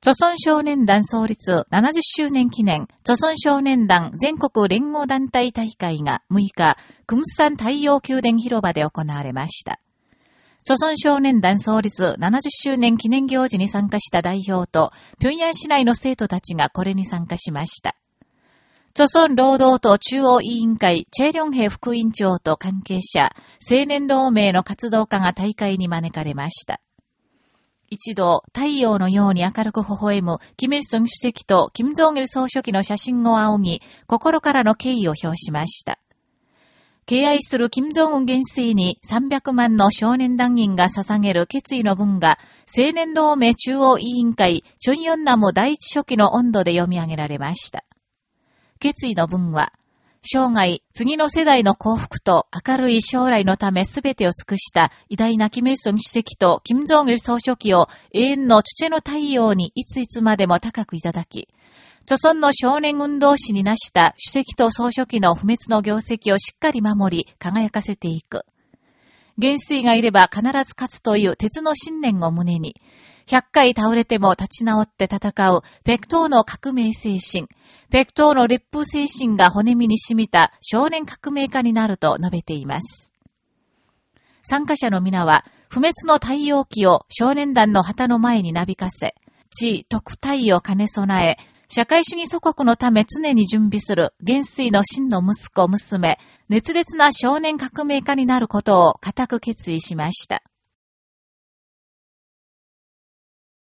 著村少年団創立70周年記念、著村少年団全国連合団体大会が6日、クムスサン太陽宮殿広場で行われました。著村少年団創立70周年記念行事に参加した代表と、平壌市内の生徒たちがこれに参加しました。著村労働党中央委員会、チェリョンヘ副委員長と関係者、青年同盟の活動家が大会に招かれました。一度、太陽のように明るく微笑む、キム・イルソン主席とキム・ジョン・イル総書記の写真を仰ぎ、心からの敬意を表しました。敬愛する金正恩元帥に300万の少年団員が捧げる決意の文が、青年同盟中央委員会、チョンヨンナム第一書記の温度で読み上げられました。決意の文は、生涯、次の世代の幸福と明るい将来のため全てを尽くした偉大なキム・イルソン主席とキム・ジョン・イル総書記を永遠の父の太陽にいついつまでも高くいただき、著村の少年運動士になした主席と総書記の不滅の業績をしっかり守り、輝かせていく。元帥がいれば必ず勝つという鉄の信念を胸に、100回倒れても立ち直って戦うペクトーの革命精神、ペクトーの烈風精神が骨身に染みた少年革命家になると述べています。参加者の皆は、不滅の太陽旗を少年団の旗の前になびかせ、地、特体を兼ね備え、社会主義祖国のため常に準備する元帥の真の息子、娘、熱烈な少年革命家になることを固く決意しました。